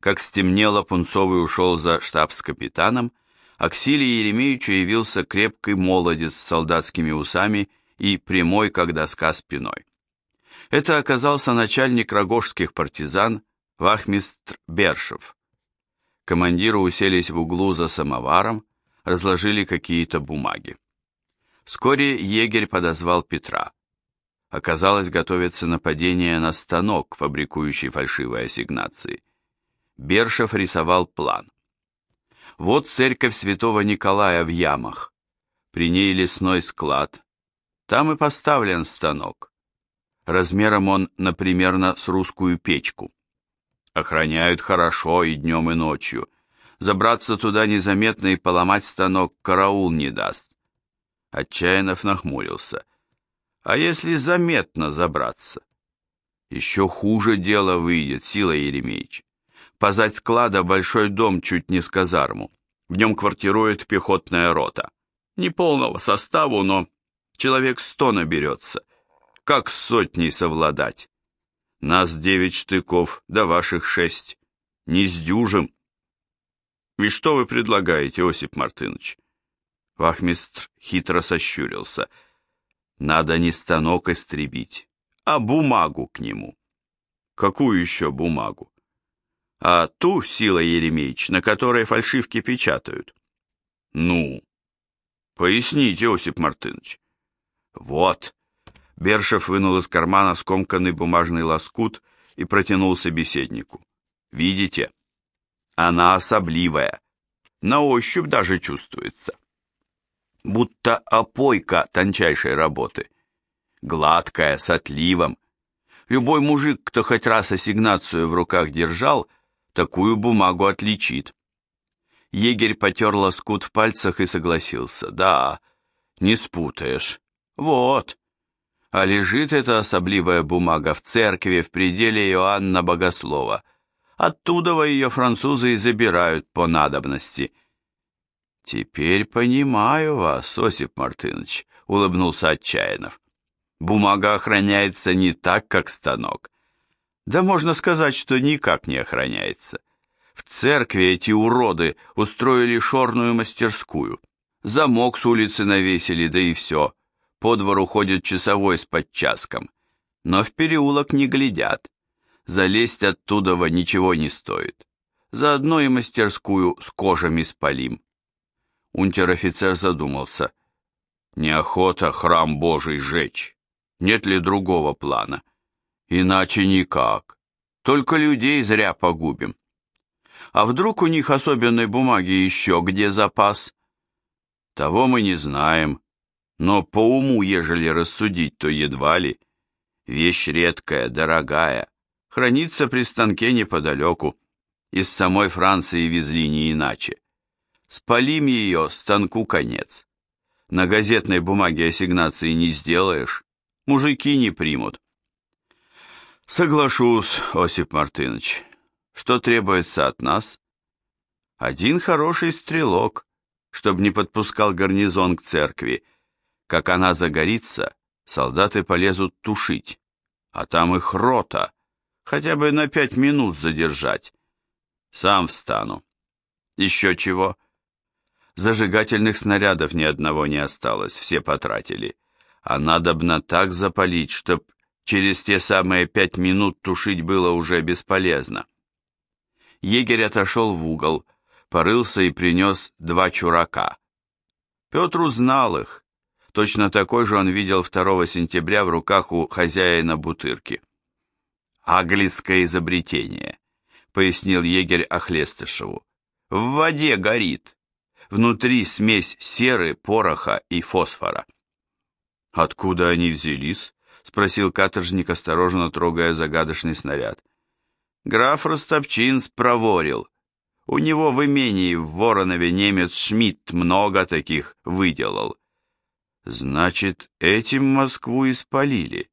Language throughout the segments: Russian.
Как стемнело, Пунцовый ушел за штабс-капитаном, а к Силе Еремеевичу явился крепкий молодец с солдатскими усами и прямой, как доска, спиной. Это оказался начальник рогожских партизан вахмистр Бершев. Командиры уселись в углу за самоваром, разложили какие-то бумаги. Вскоре егерь подозвал Петра. Оказалось, готовится нападение на станок, фабрикующий фальшивые ассигнации. Бершев рисовал план. Вот церковь святого Николая в ямах. При ней лесной склад. Там и поставлен станок. Размером он, например, с русскую печку. Охраняют хорошо и днем, и ночью. Забраться туда незаметно и поломать станок караул не даст. Отчаянов нахмурился. А если заметно забраться? Еще хуже дело выйдет, Сила Еремеевич. Позать склада большой дом чуть не с казарму. В нем квартирует пехотная рота. Не полного составу, но человек сто наберется. Как сотней совладать? Нас девять штыков, да ваших шесть. Не сдюжим. И что вы предлагаете, Осип Мартынович? Вахмистр хитро сощурился. Надо не станок истребить, а бумагу к нему. Какую еще бумагу? А ту, Сила Еремеевич, на которой фальшивки печатают. Ну, поясните, Осип Мартынович. Вот. Бершев вынул из кармана скомканный бумажный лоскут и протянул собеседнику. Видите? Она особливая. На ощупь даже чувствуется будто опойка тончайшей работы. Гладкая, с отливом. Любой мужик, кто хоть раз ассигнацию в руках держал, такую бумагу отличит. Егерь потер лоскут в пальцах и согласился. Да, не спутаешь. Вот. А лежит эта особливая бумага в церкви в пределе Иоанна Богослова. Оттуда ее французы и забирают по надобности – «Теперь понимаю вас, Осип Мартынович», — улыбнулся Отчаянов. «Бумага охраняется не так, как станок. Да можно сказать, что никак не охраняется. В церкви эти уроды устроили шорную мастерскую. Замок с улицы навесили, да и все. По двору ходит часовой с подчаском. Но в переулок не глядят. Залезть оттуда ничего не стоит. Заодно и мастерскую с кожами спалим. Унтер-офицер задумался. Неохота храм Божий сжечь. Нет ли другого плана? Иначе никак. Только людей зря погубим. А вдруг у них особенной бумаги еще где запас? Того мы не знаем. Но по уму, ежели рассудить, то едва ли. Вещь редкая, дорогая. Хранится при станке неподалеку. Из самой Франции везли не иначе. Спалим ее, станку конец. На газетной бумаге ассигнации не сделаешь, мужики не примут. Соглашусь, Осип Мартынович. Что требуется от нас? Один хороший стрелок, чтобы не подпускал гарнизон к церкви. Как она загорится, солдаты полезут тушить, а там их рота, хотя бы на пять минут задержать. Сам встану. Еще чего? — Зажигательных снарядов ни одного не осталось, все потратили. А надобно так запалить, чтоб через те самые пять минут тушить было уже бесполезно. Егерь отошел в угол, порылся и принес два чурака. Петр узнал их. Точно такой же он видел 2 сентября в руках у хозяина бутырки. «Аглицкое изобретение», — пояснил егерь Охлестышеву. «В воде горит внутри смесь серы, пороха и фосфора. «Откуда они взялись?» — спросил каторжник, осторожно трогая загадочный снаряд. «Граф Ростопчин спроворил. У него в имении в Воронове немец Шмидт много таких выделал. Значит, этим Москву и спалили.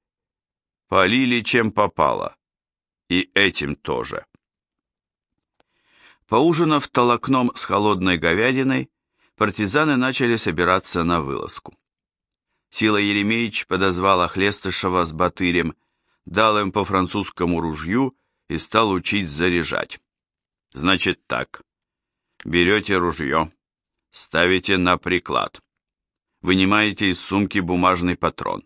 Полили чем попало. И этим тоже». Поужинав толокном с холодной говядиной, партизаны начали собираться на вылазку. Сила Еремеевич подозвал Охлестышева с Батырем, дал им по французскому ружью и стал учить заряжать. Значит так. Берете ружье, ставите на приклад. Вынимаете из сумки бумажный патрон.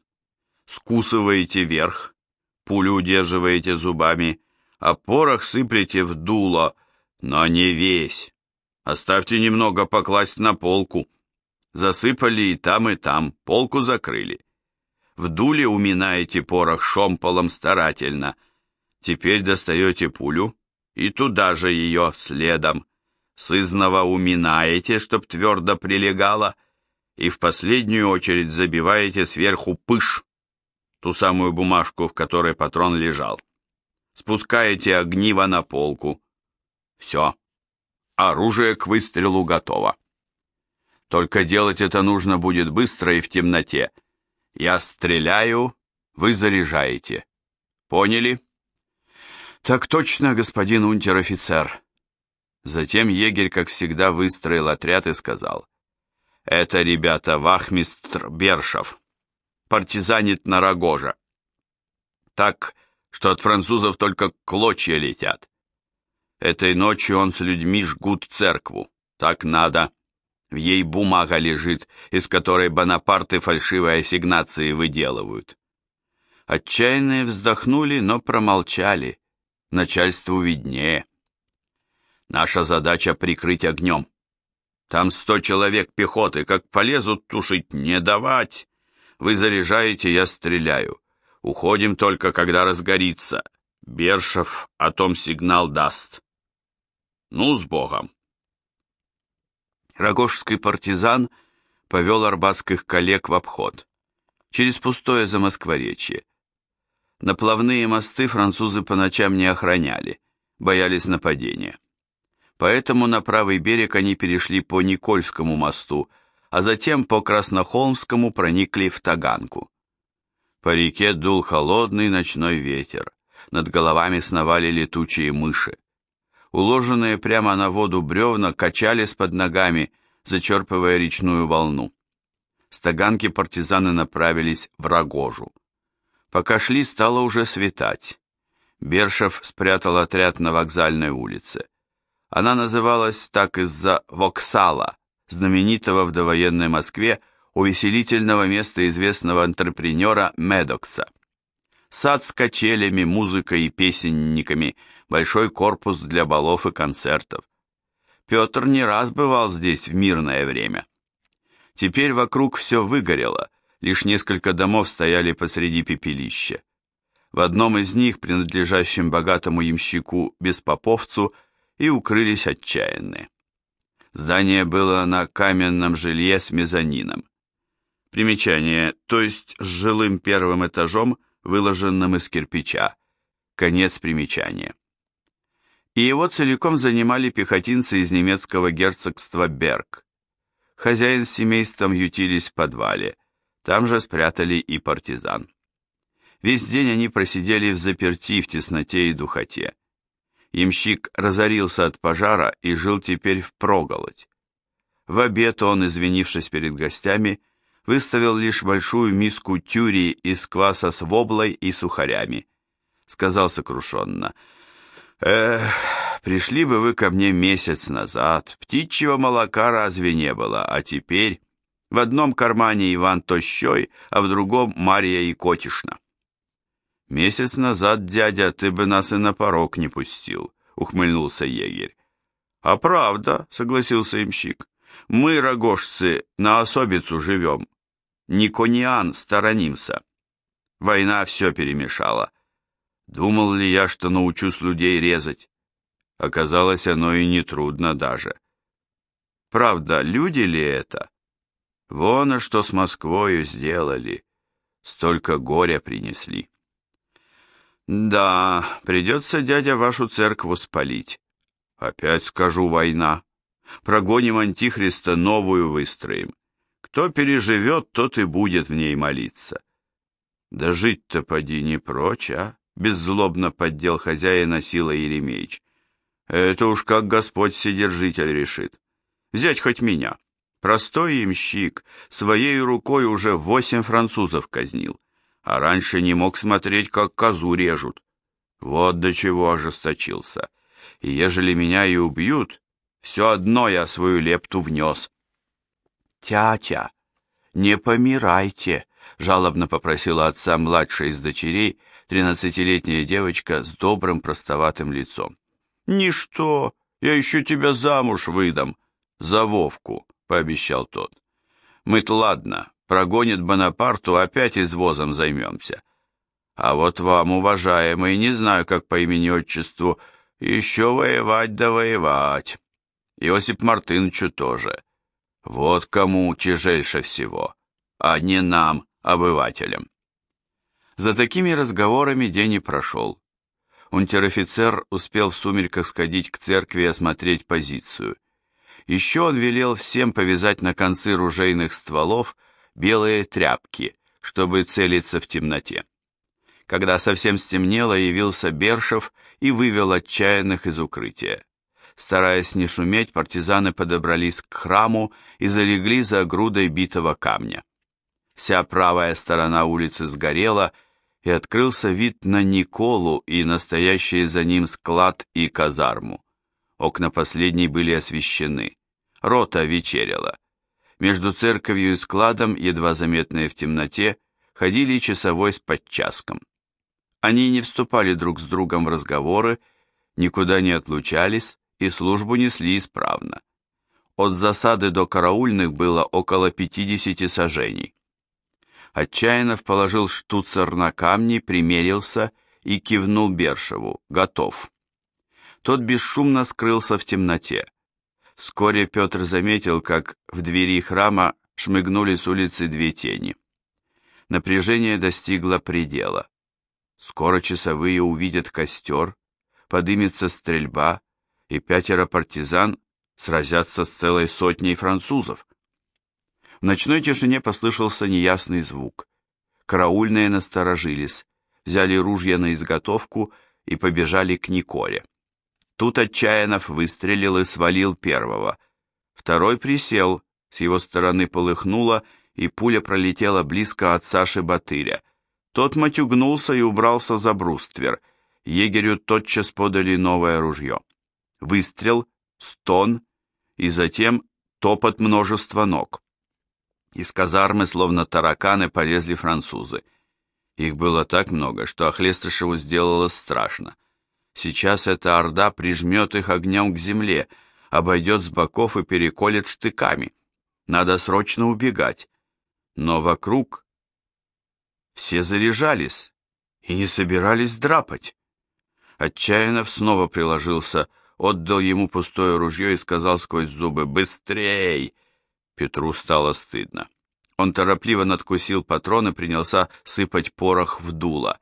Скусываете верх, пулю удерживаете зубами, а порох сыплете в дуло, но не весь. Оставьте немного покласть на полку. Засыпали и там, и там, полку закрыли. В дуле уминаете порох шомполом старательно. Теперь достаете пулю и туда же ее следом. Сызново уминаете, чтоб твердо прилегало, и в последнюю очередь забиваете сверху пыш, ту самую бумажку, в которой патрон лежал. Спускаете огниво на полку. Все. Оружие к выстрелу готово. Только делать это нужно будет быстро и в темноте. Я стреляю, вы заряжаете. Поняли? Так точно, господин унтер-офицер. Затем егерь, как всегда, выстроил отряд и сказал. Это, ребята, вахмистр Бершов. Партизанит на Рогожа. Так, что от французов только клочья летят. Этой ночью он с людьми жгут церкву. Так надо. В ей бумага лежит, из которой Бонапарты фальшивые ассигнации выделывают. Отчаянные вздохнули, но промолчали. Начальству виднее. Наша задача прикрыть огнем. Там сто человек пехоты, как полезут тушить, не давать. Вы заряжаете, я стреляю. Уходим только, когда разгорится. Бершев о том сигнал даст. Ну, с Богом. Рогожский партизан повел арбатских коллег в обход, через пустое замоскворечье. Наплавные мосты французы по ночам не охраняли, боялись нападения. Поэтому на правый берег они перешли по Никольскому мосту, а затем по Краснохолмскому проникли в Таганку. По реке дул холодный ночной ветер, над головами сновали летучие мыши уложенные прямо на воду бревна качались под ногами, зачерпывая речную волну. С Таганки партизаны направились в Рогожу. Пока шли, стало уже светать. Бершев спрятал отряд на вокзальной улице. Она называлась так из-за Воксала, знаменитого в довоенной Москве увеселительного места известного антрепренера Медокса. Сад с качелями, музыкой и песенниками – большой корпус для балов и концертов. Петр не раз бывал здесь в мирное время. Теперь вокруг все выгорело, лишь несколько домов стояли посреди пепелища. В одном из них, принадлежащем богатому ямщику Беспоповцу, и укрылись отчаянные. Здание было на каменном жилье с мезонином. Примечание, то есть с жилым первым этажом, выложенным из кирпича. Конец примечания и его целиком занимали пехотинцы из немецкого герцогства Берг. Хозяин с семейством ютились в подвале, там же спрятали и партизан. Весь день они просидели в заперти в тесноте и духоте. Ямщик разорился от пожара и жил теперь в проголодь. В обед он, извинившись перед гостями, выставил лишь большую миску тюри из кваса с воблой и сухарями. Сказал сокрушенно — Эх, пришли бы вы ко мне месяц назад, птичьего молока разве не было, а теперь в одном кармане Иван Тощой, а в другом Мария и Котишна. Месяц назад, дядя, ты бы нас и на порог не пустил, ухмыльнулся егерь. А правда, согласился имщик, мы, рогожцы, на особицу живем, Никониан сторонимся. Война все перемешала. Думал ли я, что научусь людей резать? Оказалось, оно и не трудно даже. Правда, люди ли это? Вон, а что с Москвою сделали. Столько горя принесли. Да, придется, дядя, вашу церкву спалить. Опять скажу, война. Прогоним Антихриста, новую выстроим. Кто переживет, тот и будет в ней молиться. Да жить-то поди не прочь, а? Беззлобно поддел хозяина сила Еремеич. Это уж как Господь Вседержитель решит. Взять хоть меня. Простой имщик, своей рукой уже восемь французов казнил, а раньше не мог смотреть, как козу режут. Вот до чего ожесточился. и ежели меня и убьют, все одно я свою лепту внес. «Тятя, не помирайте!» — жалобно попросила отца младшая из дочерей, тринадцатилетняя девочка с добрым простоватым лицом. «Ничто, я еще тебя замуж выдам, за Вовку», — пообещал тот. «Мы-то ладно, прогонит Бонапарту, опять извозом займемся. А вот вам, уважаемый, не знаю, как по имени-отчеству, еще воевать да воевать. Иосип Мартыновичу тоже. Вот кому тяжельше всего, а не нам, обывателям. За такими разговорами день и прошел. Унтер-офицер успел в сумерках сходить к церкви и осмотреть позицию. Еще он велел всем повязать на концы ружейных стволов белые тряпки, чтобы целиться в темноте. Когда совсем стемнело, явился Бершев и вывел отчаянных из укрытия. Стараясь не шуметь, партизаны подобрались к храму и залегли за грудой битого камня. Вся правая сторона улицы сгорела, и открылся вид на Николу и настоящий за ним склад и казарму. Окна последней были освещены. Рота вечеряла. Между церковью и складом, едва заметные в темноте, ходили часовой с подчаском. Они не вступали друг с другом в разговоры, никуда не отлучались и службу несли исправно. От засады до караульных было около 50 сажений. Отчаянов положил штуцер на камни, примерился и кивнул Бершеву. «Готов». Тот бесшумно скрылся в темноте. Вскоре Петр заметил, как в двери храма шмыгнули с улицы две тени. Напряжение достигло предела. Скоро часовые увидят костер, подымется стрельба, и пятеро партизан сразятся с целой сотней французов. В ночной тишине послышался неясный звук. Караульные насторожились, взяли ружья на изготовку и побежали к Николе. Тут Отчаянов выстрелил и свалил первого. Второй присел, с его стороны полыхнуло, и пуля пролетела близко от Саши Батыря. Тот матюгнулся и убрался за бруствер. Егерю тотчас подали новое ружье. Выстрел, стон и затем топот множества ног. Из казармы, словно тараканы, полезли французы. Их было так много, что Охлестышеву сделалось страшно. Сейчас эта орда прижмет их огнем к земле, обойдет с боков и переколет штыками. Надо срочно убегать. Но вокруг все заряжались и не собирались драпать. Отчаянов снова приложился, отдал ему пустое ружье и сказал сквозь зубы «Быстрей!» Петру стало стыдно. Он торопливо надкусил патрон и принялся сыпать порох в дуло.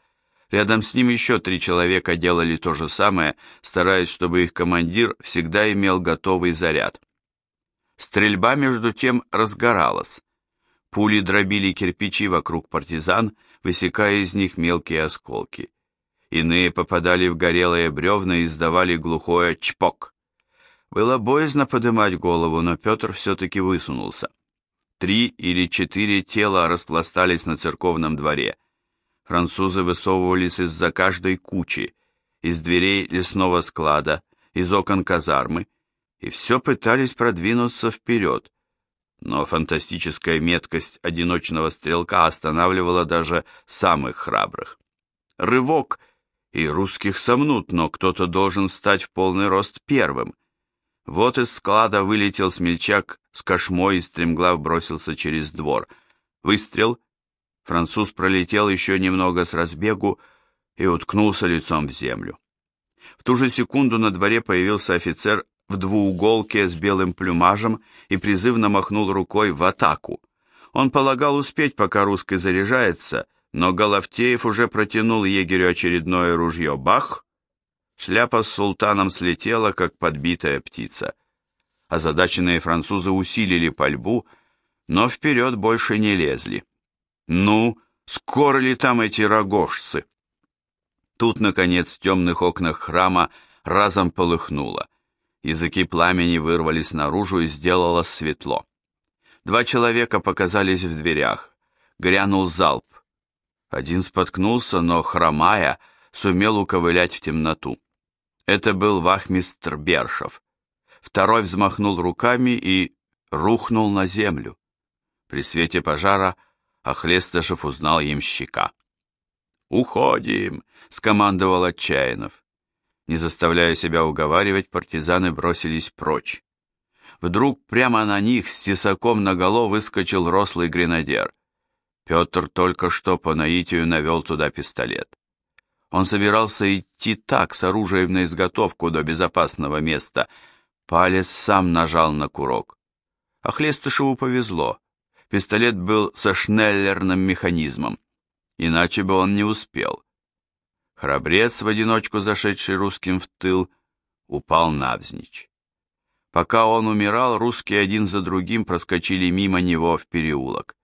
Рядом с ним еще три человека делали то же самое, стараясь, чтобы их командир всегда имел готовый заряд. Стрельба, между тем, разгоралась. Пули дробили кирпичи вокруг партизан, высекая из них мелкие осколки. Иные попадали в горелые бревна и издавали глухое «чпок». Было боязно подымать голову, но Петр все-таки высунулся. Три или четыре тела распластались на церковном дворе. Французы высовывались из-за каждой кучи, из дверей лесного склада, из окон казармы, и все пытались продвинуться вперед. Но фантастическая меткость одиночного стрелка останавливала даже самых храбрых. Рывок, и русских сомнут, но кто-то должен стать в полный рост первым — вот из склада вылетел смельчак с кошмой и стремглав бросился через двор. Выстрел. Француз пролетел еще немного с разбегу и уткнулся лицом в землю. В ту же секунду на дворе появился офицер в двууголке с белым плюмажем и призывно махнул рукой в атаку. Он полагал успеть, пока русский заряжается, но Головтеев уже протянул егерю очередное ружье. Бах! Шляпа с султаном слетела, как подбитая птица. Озадаченные французы усилили пальбу, но вперед больше не лезли. Ну, скоро ли там эти рогожцы? Тут, наконец, в темных окнах храма разом полыхнуло. Языки пламени вырвались наружу и сделало светло. Два человека показались в дверях. Грянул залп. Один споткнулся, но, хромая, сумел уковылять в темноту. Это был вахмистр Бершев. Второй взмахнул руками и рухнул на землю. При свете пожара Охлестышев узнал ямщика. «Уходим!» — скомандовал Отчаянов. Не заставляя себя уговаривать, партизаны бросились прочь. Вдруг прямо на них с тесаком наголо выскочил рослый гренадер. Петр только что по наитию навел туда пистолет. Он собирался идти так, с оружием на изготовку до безопасного места. Палец сам нажал на курок. А Хлестышеву повезло. Пистолет был со шнеллерным механизмом. Иначе бы он не успел. Храбрец, в одиночку зашедший русским в тыл, упал навзничь. Пока он умирал, русские один за другим проскочили мимо него в переулок.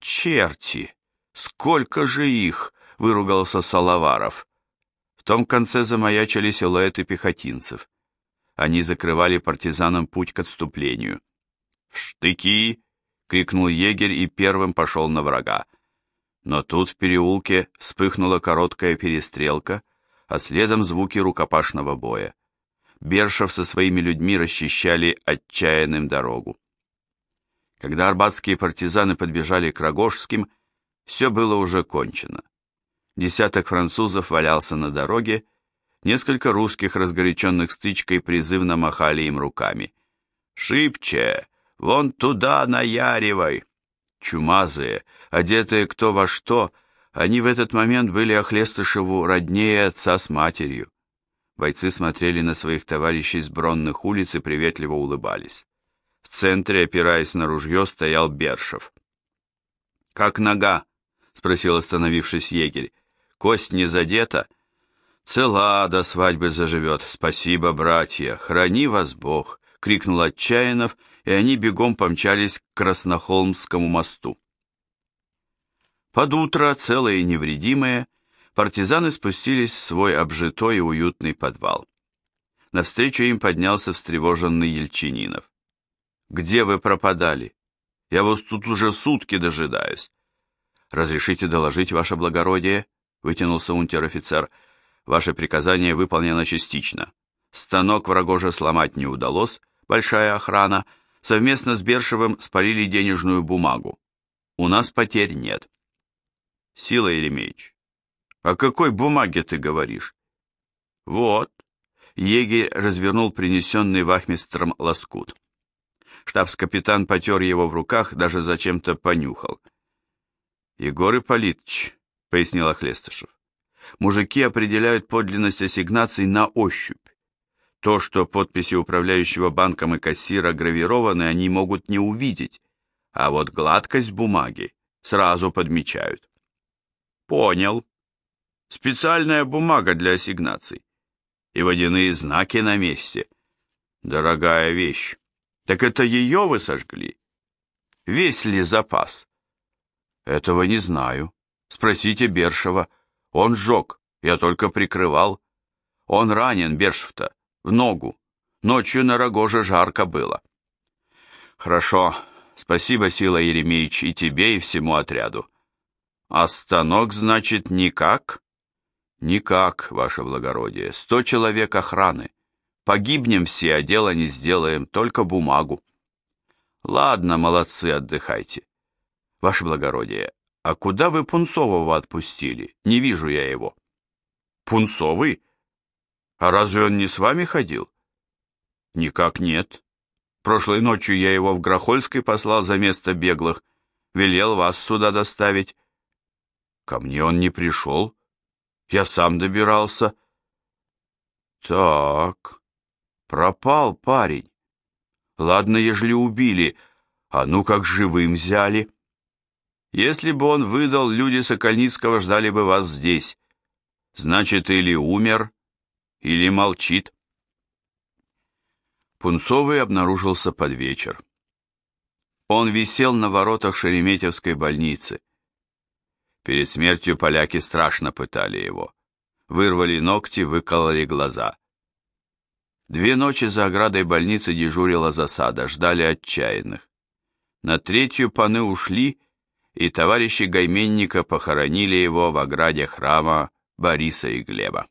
«Черти! Сколько же их!» — выругался Салаваров. В том конце замаячили силуэты пехотинцев. Они закрывали партизанам путь к отступлению. «В штыки!» — крикнул егерь и первым пошел на врага. Но тут в переулке вспыхнула короткая перестрелка, а следом звуки рукопашного боя. Бершев со своими людьми расчищали отчаянным дорогу. Когда арбатские партизаны подбежали к Рогожским, все было уже кончено. Десяток французов валялся на дороге, несколько русских, разгоряченных стычкой, призывно махали им руками. «Шибче! Вон туда наяривай!» Чумазые, одетые кто во что, они в этот момент были Охлестышеву роднее отца с матерью. Бойцы смотрели на своих товарищей с бронных улиц и приветливо улыбались. В центре, опираясь на ружье, стоял Бершев. «Как нога?» — спросил остановившись егерь. Кость не задета? Цела до свадьбы заживет. Спасибо, братья. Храни вас Бог, крикнул Отчаянов, и они бегом помчались к Краснохолмскому мосту. Под утро, целые и невредимые, партизаны спустились в свой обжитой и уютный подвал. Навстречу им поднялся встревоженный Ельчининов. «Где вы пропадали? Я вас тут уже сутки дожидаюсь. Разрешите доложить, ваше благородие?» Вытянулся унтер-офицер. Ваше приказание выполнено частично. Станок врагоже сломать не удалось, большая охрана. Совместно с Бершевым спалили денежную бумагу. У нас потерь нет. Сила Еремеевич, о какой бумаге ты говоришь? Вот. Егерь развернул принесенный вахмистром лоскут. Штабс-капитан потер его в руках, даже зачем-то понюхал. Егор Ипполитович, — пояснил Охлестышев. «Мужики определяют подлинность ассигнаций на ощупь. То, что подписи управляющего банком и кассира гравированы, они могут не увидеть, а вот гладкость бумаги сразу подмечают». «Понял. Специальная бумага для ассигнаций. И водяные знаки на месте. Дорогая вещь. Так это ее вы сожгли? Весь ли запас?» «Этого не знаю», Спросите Бершева. Он сжег, я только прикрывал. Он ранен, Бершев-то, в ногу. Ночью на Рогоже жарко было. Хорошо, спасибо, Сила Еремеевич, и тебе, и всему отряду. А станок, значит, никак? Никак, ваше благородие. Сто человек охраны. Погибнем все, а дело не сделаем, только бумагу. Ладно, молодцы, отдыхайте. Ваше благородие, «А куда вы Пунцового отпустили? Не вижу я его». «Пунцовый? А разве он не с вами ходил?» «Никак нет. Прошлой ночью я его в Грохольской послал за место беглых, велел вас сюда доставить». «Ко мне он не пришел. Я сам добирался». «Так, пропал парень. Ладно, ежели убили, а ну как живым взяли». Если бы он выдал, люди Сокольницкого ждали бы вас здесь. Значит, или умер, или молчит. Пунцовый обнаружился под вечер. Он висел на воротах Шереметьевской больницы. Перед смертью поляки страшно пытали его. Вырвали ногти, выкололи глаза. Две ночи за оградой больницы дежурила засада, ждали отчаянных. На третью паны ушли, и товарищи Гайменника похоронили его в ограде храма Бориса и Глеба.